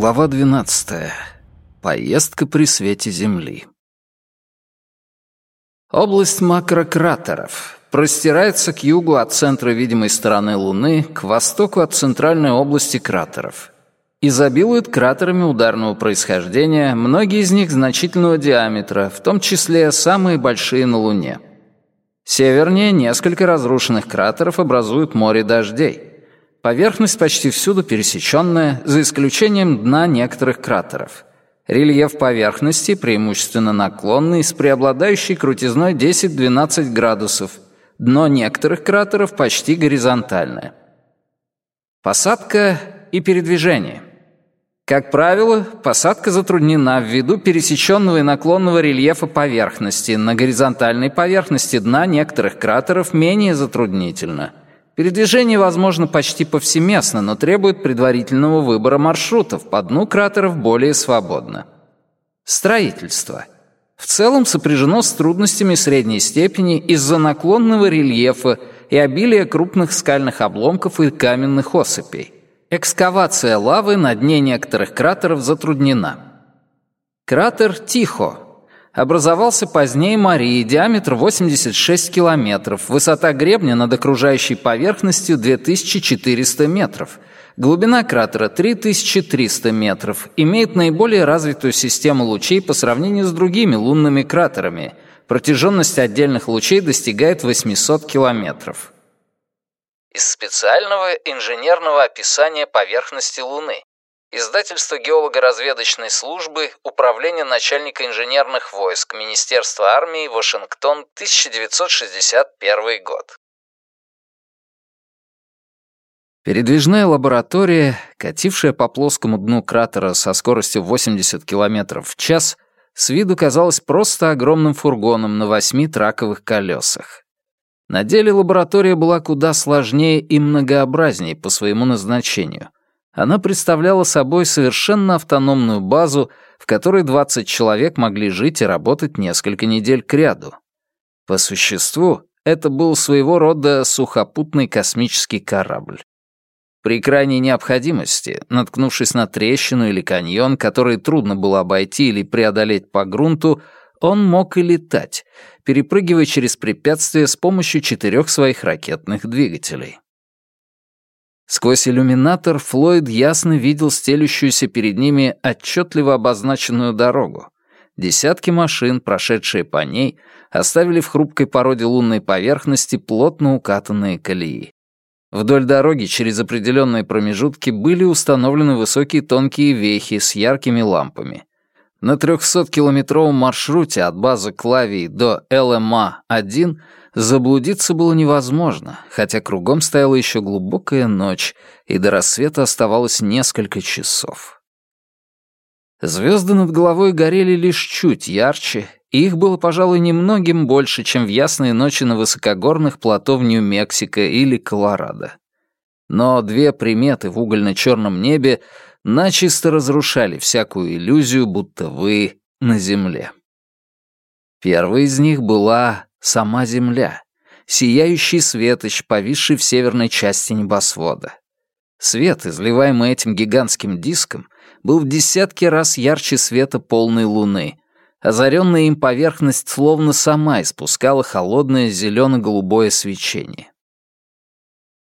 Глава 12. Поездка при свете Земли. Область макрократеров простирается к югу от центра видимой стороны Луны, к востоку от центральной области кратеров. Изобилуют кратерами ударного происхождения, многие из них значительного диаметра, в том числе самые большие на Луне. Севернее несколько разрушенных кратеров образуют море дождей. Поверхность почти всюду пересеченная, за исключением дна некоторых кратеров. Рельеф поверхности преимущественно наклонный, с преобладающей крутизной 10-12 градусов. Дно некоторых кратеров почти горизонтальное. Посадка и передвижение. Как правило, посадка затруднена ввиду пересеченного и наклонного рельефа поверхности. На горизонтальной поверхности дна некоторых кратеров менее затруднительно – Передвижение возможно почти повсеместно, но требует предварительного выбора маршрутов, по дну кратеров более свободно. Строительство. В целом сопряжено с трудностями средней степени из-за наклонного рельефа и обилия крупных скальных обломков и каменных осыпей. Экскавация лавы на дне некоторых кратеров затруднена. Кратер Тихо образовался позднее Марии, диаметр 86 километров, высота гребня над окружающей поверхностью 2400 метров, глубина кратера 3300 метров, имеет наиболее развитую систему лучей по сравнению с другими лунными кратерами. Протяженность отдельных лучей достигает 800 километров. Из специального инженерного описания поверхности Луны. Издательство геолого-разведочной службы, Управление начальника инженерных войск, Министерство армии, Вашингтон, 1961 год. Передвижная лаборатория, катившая по плоскому дну кратера со скоростью 80 км в час, с виду казалась просто огромным фургоном на восьми траковых колесах. На деле лаборатория была куда сложнее и многообразнее по своему назначению — она представляла собой совершенно автономную базу, в которой 20 человек могли жить и работать несколько недель кряду. По существу, это был своего рода сухопутный космический корабль. При крайней необходимости, наткнувшись на трещину или каньон, который трудно было обойти или преодолеть по грунту, он мог и летать, перепрыгивая через препятствия с помощью четырех своих ракетных двигателей. Сквозь иллюминатор Флойд ясно видел стелющуюся перед ними отчетливо обозначенную дорогу. Десятки машин, прошедшие по ней, оставили в хрупкой породе лунной поверхности плотно укатанные колеи. Вдоль дороги через определенные промежутки были установлены высокие тонкие вехи с яркими лампами. На 300-километровом маршруте от базы Клавии до ЛМА-1 Заблудиться было невозможно, хотя кругом стояла еще глубокая ночь, и до рассвета оставалось несколько часов. Звезды над головой горели лишь чуть ярче, и их было, пожалуй, немногим больше, чем в ясные ночи на высокогорных плато в Нью-Мексико или Колорадо. Но две приметы в угольно-черном небе начисто разрушали всякую иллюзию, будто вы на земле. Первая из них была сама Земля, сияющий светоч, повисший в северной части небосвода. Свет, изливаемый этим гигантским диском, был в десятки раз ярче света полной луны. Озаренная им поверхность словно сама испускала холодное зелено-голубое свечение.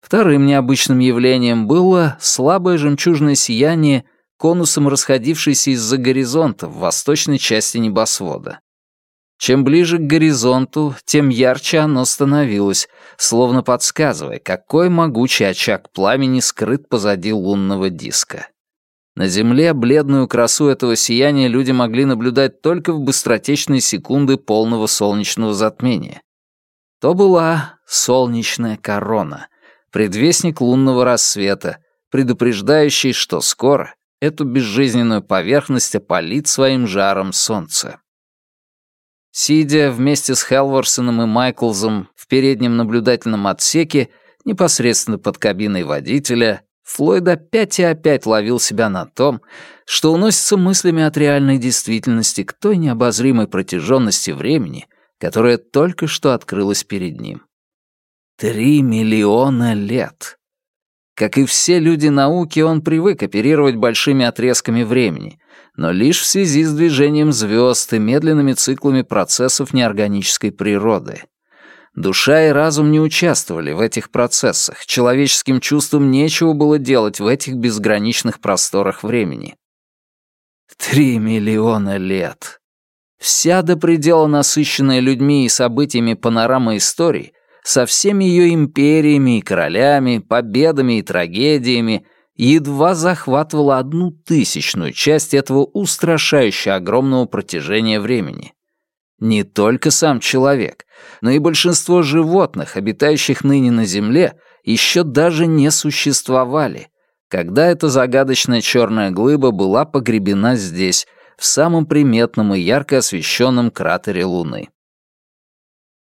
Вторым необычным явлением было слабое жемчужное сияние, конусом расходившееся из-за горизонта в восточной части небосвода. Чем ближе к горизонту, тем ярче оно становилось, словно подсказывая, какой могучий очаг пламени скрыт позади лунного диска. На Земле бледную красу этого сияния люди могли наблюдать только в быстротечные секунды полного солнечного затмения. То была солнечная корона, предвестник лунного рассвета, предупреждающий, что скоро эту безжизненную поверхность опалит своим жаром солнце. Сидя вместе с Хелворсоном и Майклзом в переднем наблюдательном отсеке, непосредственно под кабиной водителя, Флойд опять и опять ловил себя на том, что уносится мыслями от реальной действительности к той необозримой протяженности времени, которая только что открылась перед ним. Три миллиона лет. Как и все люди науки, он привык оперировать большими отрезками времени, но лишь в связи с движением звезд и медленными циклами процессов неорганической природы. Душа и разум не участвовали в этих процессах, человеческим чувствам нечего было делать в этих безграничных просторах времени. Три миллиона лет. Вся до предела насыщенная людьми и событиями панорама истории, со всеми ее империями и королями, победами и трагедиями, едва захватывала одну тысячную часть этого устрашающе огромного протяжения времени. Не только сам человек, но и большинство животных, обитающих ныне на Земле, еще даже не существовали, когда эта загадочная черная глыба была погребена здесь, в самом приметном и ярко освещенном кратере Луны.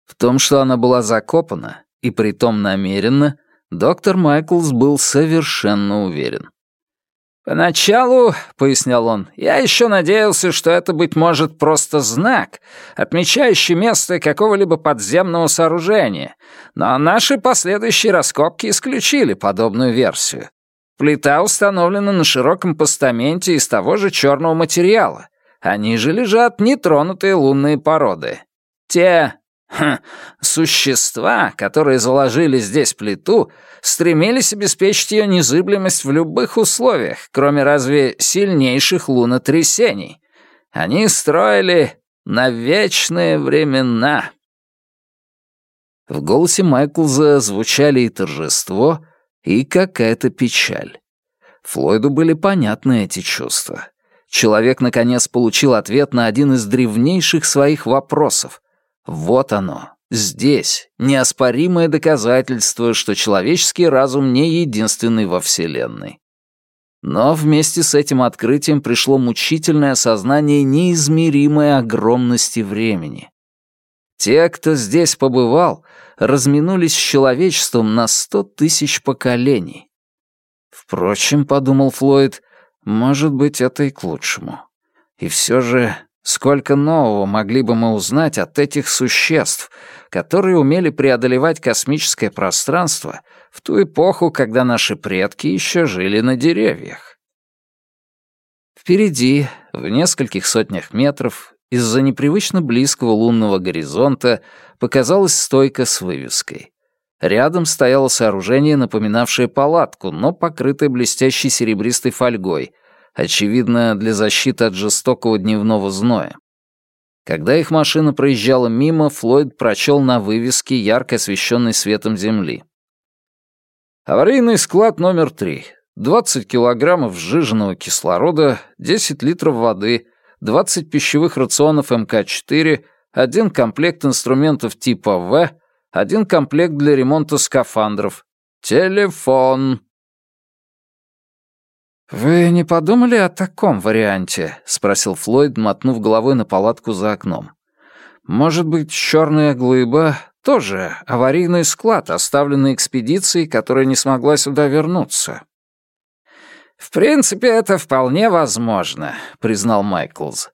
В том, что она была закопана, и притом намеренно, доктор Майклс был совершенно уверен. «Поначалу, — пояснял он, — я еще надеялся, что это, быть может, просто знак, отмечающий место какого-либо подземного сооружения, но наши последующие раскопки исключили подобную версию. Плита установлена на широком постаменте из того же черного материала. Они же лежат нетронутые лунные породы. Те существа, которые заложили здесь плиту, стремились обеспечить ее незыблемость в любых условиях, кроме разве сильнейших лунотрясений. Они строили на вечные времена. В голосе Майклза звучали и торжество, и какая-то печаль. Флойду были понятны эти чувства. Человек, наконец, получил ответ на один из древнейших своих вопросов. Вот оно, здесь, неоспоримое доказательство, что человеческий разум не единственный во Вселенной. Но вместе с этим открытием пришло мучительное осознание неизмеримой огромности времени. Те, кто здесь побывал, разминулись с человечеством на сто тысяч поколений. Впрочем, подумал Флойд, может быть, это и к лучшему. И все же, сколько нового могли бы мы узнать от этих существ, которые умели преодолевать космическое пространство в ту эпоху, когда наши предки еще жили на деревьях. Впереди, в нескольких сотнях метров, из-за непривычно близкого лунного горизонта показалась стойка с вывеской. Рядом стояло сооружение, напоминавшее палатку, но покрытое блестящей серебристой фольгой, очевидно, для защиты от жестокого дневного зноя. Когда их машина проезжала мимо, Флойд прочел на вывеске, ярко освещенной светом земли. «Аварийный склад номер три. 20 килограммов сжиженного кислорода, 10 литров воды, 20 пищевых рационов МК-4, один комплект инструментов типа В, один комплект для ремонта скафандров. Телефон. «Вы не подумали о таком варианте?» — спросил Флойд, мотнув головой на палатку за окном. «Может быть, черная глыба — тоже аварийный склад, оставленный экспедицией, которая не смогла сюда вернуться?» «В принципе, это вполне возможно», — признал Майклз.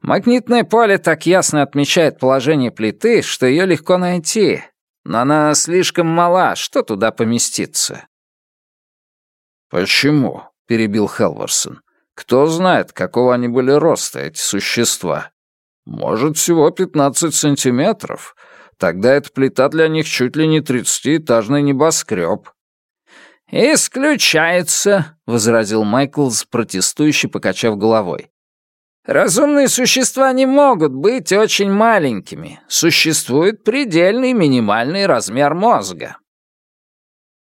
«Магнитное поле так ясно отмечает положение плиты, что ее легко найти, но она слишком мала, что туда поместиться». «Почему?» — перебил Хелварсон. «Кто знает, какого они были роста, эти существа? Может, всего пятнадцать сантиметров. Тогда эта плита для них чуть ли не тридцатиэтажный небоскреб. «Исключается», — возразил Майклс, протестующий, покачав головой. «Разумные существа не могут быть очень маленькими. Существует предельный минимальный размер мозга».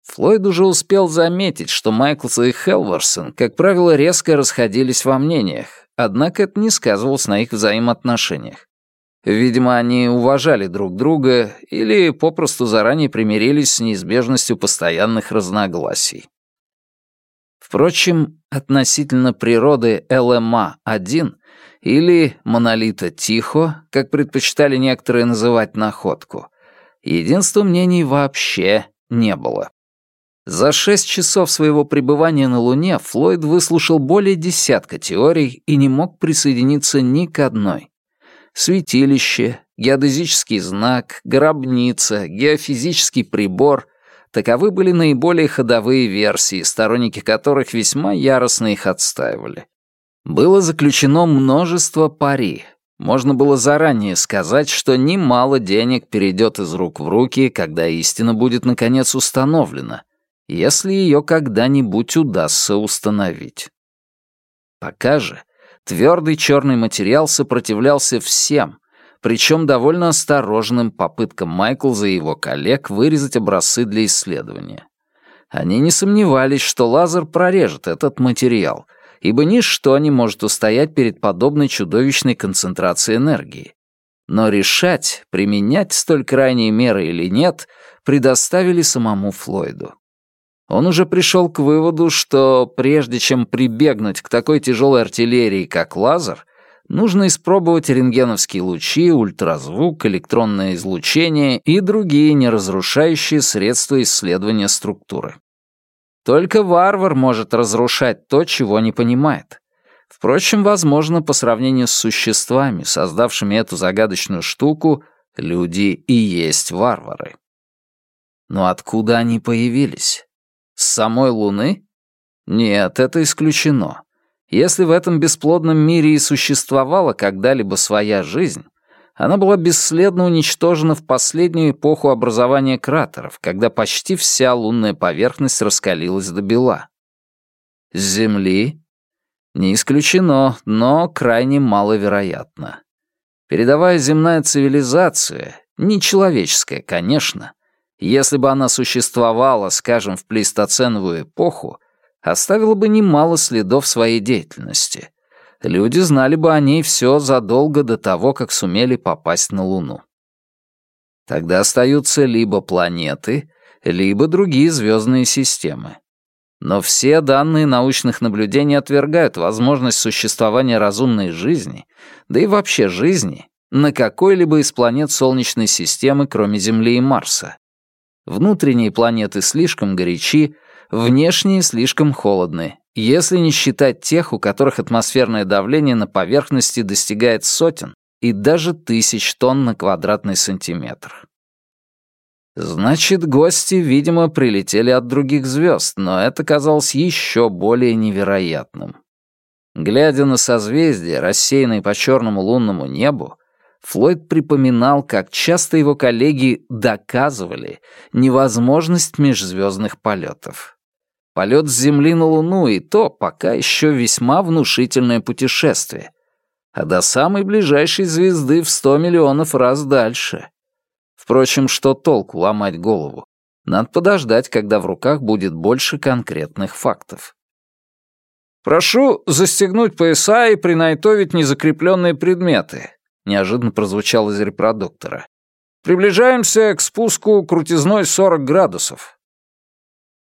Флойд уже успел заметить, что Майклс и Хелварсон, как правило, резко расходились во мнениях, однако это не сказывалось на их взаимоотношениях. Видимо, они уважали друг друга или попросту заранее примирились с неизбежностью постоянных разногласий. Впрочем, относительно природы ЛМА-1 или монолита Тихо, как предпочитали некоторые называть находку, единства мнений вообще не было. За шесть часов своего пребывания на Луне Флойд выслушал более десятка теорий и не мог присоединиться ни к одной святилище, геодезический знак, гробница, геофизический прибор, таковы были наиболее ходовые версии, сторонники которых весьма яростно их отстаивали. Было заключено множество пари. Можно было заранее сказать, что немало денег перейдет из рук в руки, когда истина будет наконец установлена, если ее когда-нибудь удастся установить. Пока же твердый черный материал сопротивлялся всем, причем довольно осторожным попыткам Майклза и его коллег вырезать образцы для исследования. Они не сомневались, что лазер прорежет этот материал, ибо ничто не может устоять перед подобной чудовищной концентрацией энергии. Но решать, применять столь крайние меры или нет, предоставили самому Флойду. Он уже пришел к выводу, что прежде чем прибегнуть к такой тяжелой артиллерии, как лазер, нужно испробовать рентгеновские лучи, ультразвук, электронное излучение и другие неразрушающие средства исследования структуры. Только варвар может разрушать то, чего не понимает. Впрочем, возможно, по сравнению с существами, создавшими эту загадочную штуку, люди и есть варвары. Но откуда они появились? С самой Луны? Нет, это исключено. Если в этом бесплодном мире и существовала когда-либо своя жизнь, она была бесследно уничтожена в последнюю эпоху образования кратеров, когда почти вся лунная поверхность раскалилась до бела. С Земли? Не исключено, но крайне маловероятно. Передовая земная цивилизация, не человеческая, конечно, если бы она существовала, скажем, в плейстоценовую эпоху, оставила бы немало следов своей деятельности. Люди знали бы о ней все задолго до того, как сумели попасть на Луну. Тогда остаются либо планеты, либо другие звездные системы. Но все данные научных наблюдений отвергают возможность существования разумной жизни, да и вообще жизни, на какой-либо из планет Солнечной системы, кроме Земли и Марса. Внутренние планеты слишком горячи, внешние слишком холодны, если не считать тех, у которых атмосферное давление на поверхности достигает сотен и даже тысяч тонн на квадратный сантиметр. Значит, гости, видимо, прилетели от других звезд, но это казалось еще более невероятным. Глядя на созвездия, рассеянные по черному лунному небу, Флойд припоминал, как часто его коллеги доказывали невозможность межзвездных полетов. Полет с Земли на Луну и то пока еще весьма внушительное путешествие. А до самой ближайшей звезды в сто миллионов раз дальше. Впрочем, что толку ломать голову? Надо подождать, когда в руках будет больше конкретных фактов. «Прошу застегнуть пояса и принайтовить незакрепленные предметы», неожиданно прозвучал из репродуктора. «Приближаемся к спуску крутизной 40 градусов».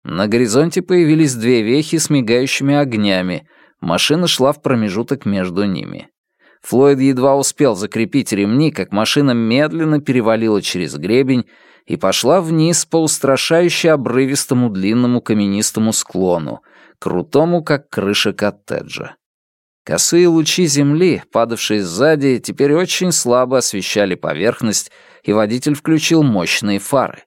На горизонте появились две вехи с мигающими огнями. Машина шла в промежуток между ними. Флойд едва успел закрепить ремни, как машина медленно перевалила через гребень и пошла вниз по устрашающе обрывистому длинному каменистому склону, крутому, как крыша коттеджа. Косые лучи земли, падавшие сзади, теперь очень слабо освещали поверхность, и водитель включил мощные фары.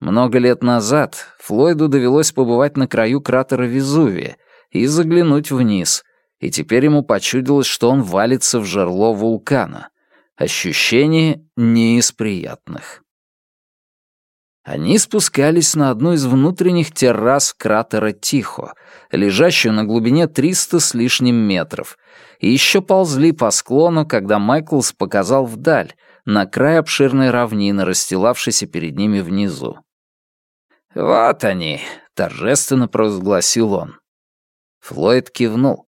Много лет назад Флойду довелось побывать на краю кратера Везувия и заглянуть вниз, и теперь ему почудилось, что он валится в жерло вулкана. Ощущение не из приятных. Они спускались на одну из внутренних террас кратера Тихо, лежащую на глубине 300 с лишним метров, и еще ползли по склону, когда Майклс показал вдаль, на край обширной равнины, расстилавшейся перед ними внизу. «Вот они», — торжественно провозгласил он. Флойд кивнул.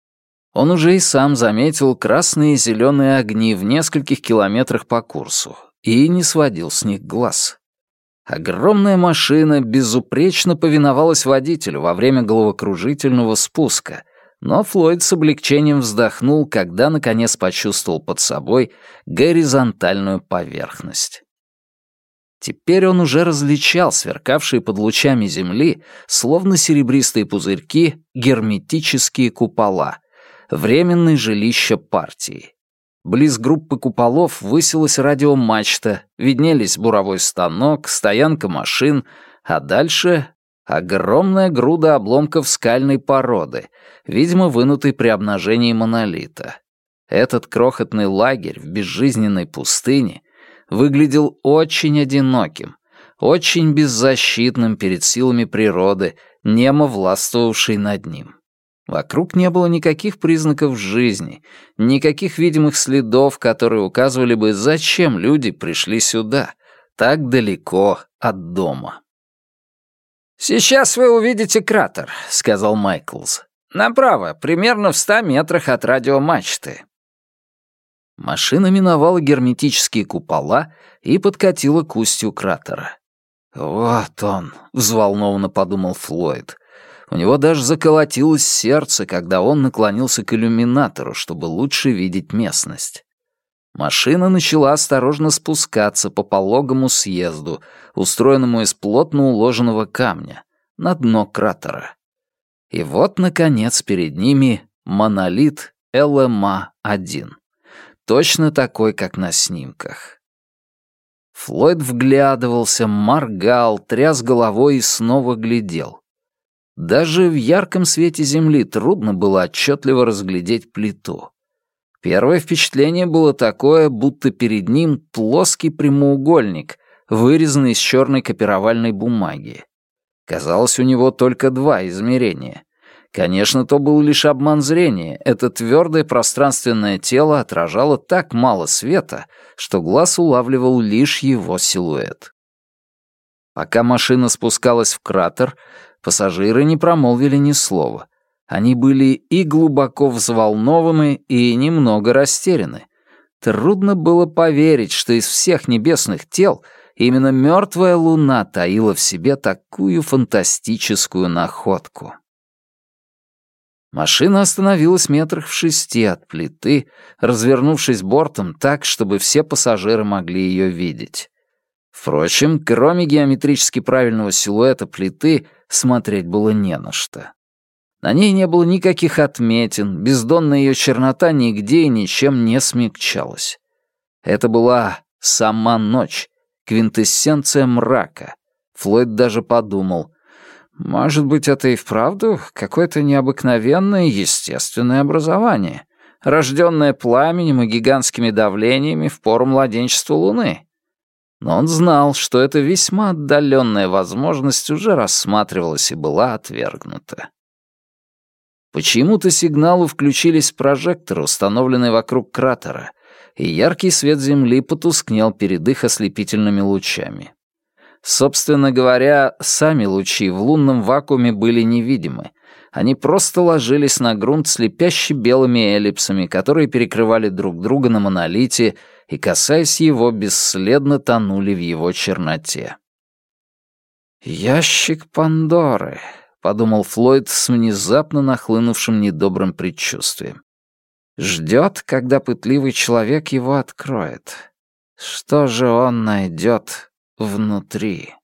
Он уже и сам заметил красные и зеленые огни в нескольких километрах по курсу и не сводил с них глаз. Огромная машина безупречно повиновалась водителю во время головокружительного спуска, но Флойд с облегчением вздохнул, когда наконец почувствовал под собой горизонтальную поверхность. Теперь он уже различал сверкавшие под лучами земли, словно серебристые пузырьки, герметические купола, временные жилища партии. Близ группы куполов высилась радиомачта, виднелись буровой станок, стоянка машин, А дальше — огромная груда обломков скальной породы, видимо, вынутый при обнажении монолита. Этот крохотный лагерь в безжизненной пустыне выглядел очень одиноким, очень беззащитным перед силами природы, немо властвовавшей над ним. Вокруг не было никаких признаков жизни, никаких видимых следов, которые указывали бы, зачем люди пришли сюда, так далеко от дома. «Сейчас вы увидите кратер», — сказал Майклз. «Направо, примерно в ста метрах от радиомачты». Машина миновала герметические купола и подкатила к устью кратера. «Вот он», — взволнованно подумал Флойд. У него даже заколотилось сердце, когда он наклонился к иллюминатору, чтобы лучше видеть местность. Машина начала осторожно спускаться по пологому съезду, устроенному из плотно уложенного камня, на дно кратера. И вот, наконец, перед ними монолит ЛМА-1. Точно такой, как на снимках. Флойд вглядывался, моргал, тряс головой и снова глядел. Даже в ярком свете земли трудно было отчетливо разглядеть плиту. Первое впечатление было такое, будто перед ним плоский прямоугольник, вырезанный из черной копировальной бумаги. Казалось, у него только два измерения. Конечно, то был лишь обман зрения. Это твердое пространственное тело отражало так мало света, что глаз улавливал лишь его силуэт. Пока машина спускалась в кратер, Пассажиры не промолвили ни слова. Они были и глубоко взволнованы, и немного растеряны. Трудно было поверить, что из всех небесных тел именно мертвая луна таила в себе такую фантастическую находку. Машина остановилась метрах в шести от плиты, развернувшись бортом так, чтобы все пассажиры могли ее видеть. Впрочем, кроме геометрически правильного силуэта плиты, смотреть было не на что. На ней не было никаких отметин, бездонная ее чернота нигде и ничем не смягчалась. Это была сама ночь, квинтэссенция мрака. Флойд даже подумал, может быть, это и вправду какое-то необыкновенное естественное образование, рожденное пламенем и гигантскими давлениями в пору младенчества Луны. Но он знал, что эта весьма отдаленная возможность уже рассматривалась и была отвергнута. Почему-то сигналу включились прожекторы, установленные вокруг кратера, и яркий свет Земли потускнел перед их ослепительными лучами. Собственно говоря, сами лучи в лунном вакууме были невидимы. Они просто ложились на грунт слепяще белыми эллипсами, которые перекрывали друг друга на монолите и, касаясь его, бесследно тонули в его черноте. «Ящик Пандоры», — подумал Флойд с внезапно нахлынувшим недобрым предчувствием. «Ждет, когда пытливый человек его откроет. Что же он найдет внутри?»